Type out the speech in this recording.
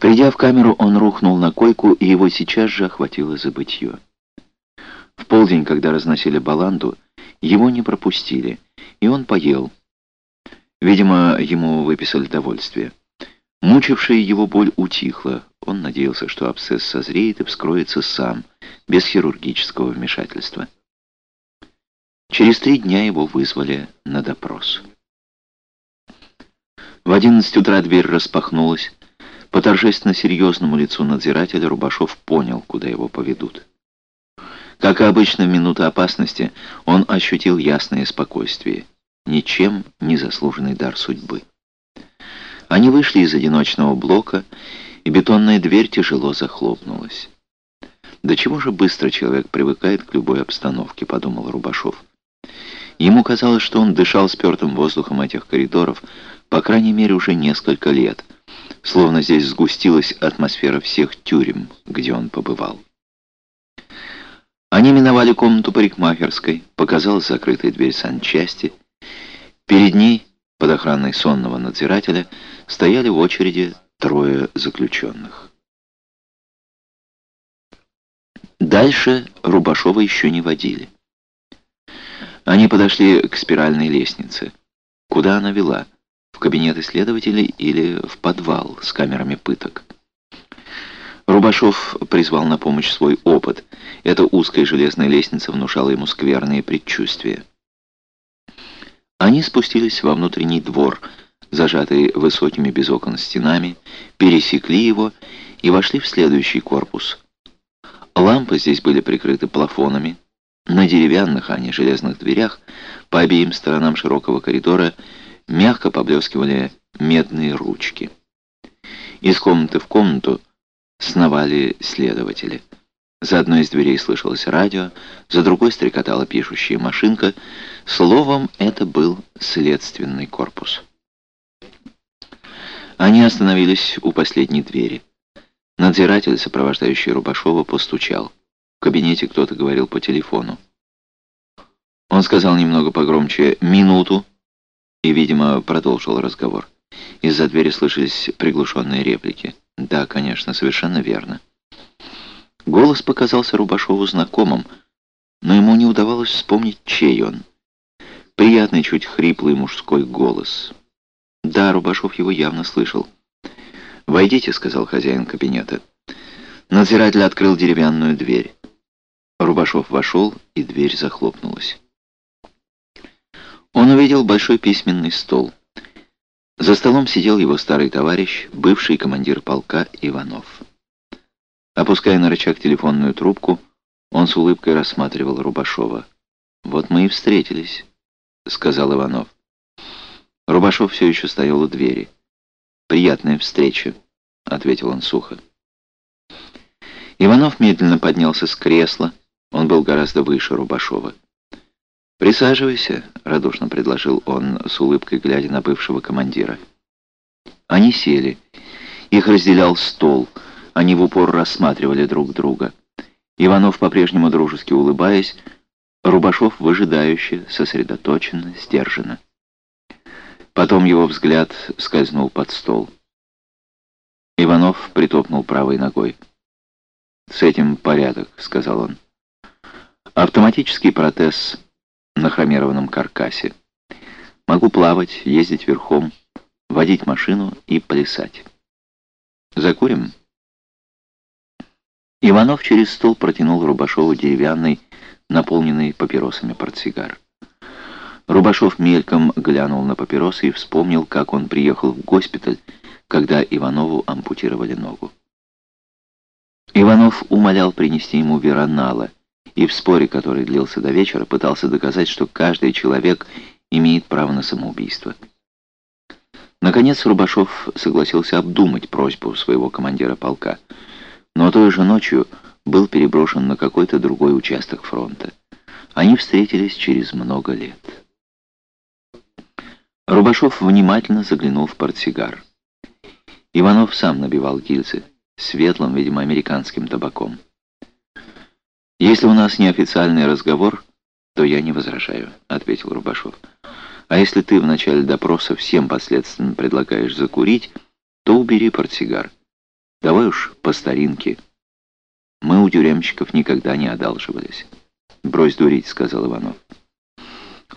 Придя в камеру, он рухнул на койку, и его сейчас же охватило забытье. В полдень, когда разносили баланду, его не пропустили, и он поел. Видимо, ему выписали довольствие. Мучившая его боль утихла. Он надеялся, что абсцесс созреет и вскроется сам, без хирургического вмешательства. Через три дня его вызвали на допрос. В одиннадцать утра дверь распахнулась. По торжественно серьезному лицу надзирателя Рубашов понял, куда его поведут. Как и обычно в минуты опасности, он ощутил ясное спокойствие, ничем не заслуженный дар судьбы. Они вышли из одиночного блока, и бетонная дверь тяжело захлопнулась. «Да чего же быстро человек привыкает к любой обстановке», — подумал Рубашов. Ему казалось, что он дышал спертым воздухом этих коридоров, по крайней мере, уже несколько лет, словно здесь сгустилась атмосфера всех тюрем, где он побывал. Они миновали комнату парикмахерской, показалась закрытая дверь санчасти. Перед ней, под охраной сонного надзирателя, стояли в очереди трое заключенных. Дальше Рубашова еще не водили. Они подошли к спиральной лестнице. Куда она вела? В кабинет исследователей или в подвал с камерами пыток? Рубашов призвал на помощь свой опыт. Эта узкая железная лестница внушала ему скверные предчувствия. Они спустились во внутренний двор, зажатый высокими без окон стенами, пересекли его и вошли в следующий корпус. Лампы здесь были прикрыты плафонами. На деревянных, а не железных дверях по обеим сторонам широкого коридора мягко поблескивали медные ручки. Из комнаты в комнату сновали следователи. За одной из дверей слышалось радио, за другой стрекотала пишущая машинка. Словом, это был следственный корпус. Они остановились у последней двери. Надзиратель, сопровождающий Рубашова, постучал. В кабинете кто-то говорил по телефону. Он сказал немного погромче «минуту» и, видимо, продолжил разговор. Из-за двери слышались приглушенные реплики. «Да, конечно, совершенно верно». Голос показался Рубашову знакомым, но ему не удавалось вспомнить, чей он. Приятный, чуть хриплый мужской голос. Да, Рубашов его явно слышал. «Войдите», — сказал хозяин кабинета. Надзиратель открыл деревянную дверь. Рубашов вошел, и дверь захлопнулась. Он увидел большой письменный стол. За столом сидел его старый товарищ, бывший командир полка Иванов. Опуская на рычаг телефонную трубку, он с улыбкой рассматривал Рубашова. «Вот мы и встретились», — сказал Иванов. Рубашов все еще стоял у двери. «Приятная встреча», — ответил он сухо. Иванов медленно поднялся с кресла. Он был гораздо выше Рубашова. «Присаживайся», — радушно предложил он, с улыбкой глядя на бывшего командира. Они сели. Их разделял стол. Они в упор рассматривали друг друга. Иванов, по-прежнему дружески улыбаясь, Рубашов выжидающе, сосредоточенно, сдержанно. Потом его взгляд скользнул под стол. Иванов притопнул правой ногой. «С этим порядок», — сказал он. «Автоматический протез на хромированном каркасе. Могу плавать, ездить верхом, водить машину и плясать. Закурим?» Иванов через стол протянул Рубашову деревянный, наполненный папиросами портсигар. Рубашов мельком глянул на папиросы и вспомнил, как он приехал в госпиталь, когда Иванову ампутировали ногу. Иванов умолял принести ему веронала, и в споре, который длился до вечера, пытался доказать, что каждый человек имеет право на самоубийство. Наконец Рубашов согласился обдумать просьбу своего командира полка, но той же ночью был переброшен на какой-то другой участок фронта. Они встретились через много лет. Рубашов внимательно заглянул в портсигар. Иванов сам набивал гильзы, светлым, видимо, американским табаком. «Если у нас неофициальный разговор, то я не возражаю», — ответил Рубашов. «А если ты в начале допроса всем последственно предлагаешь закурить, то убери портсигар. Давай уж по старинке. Мы у тюремщиков никогда не одалживались. «Брось дурить», — сказал Иванов.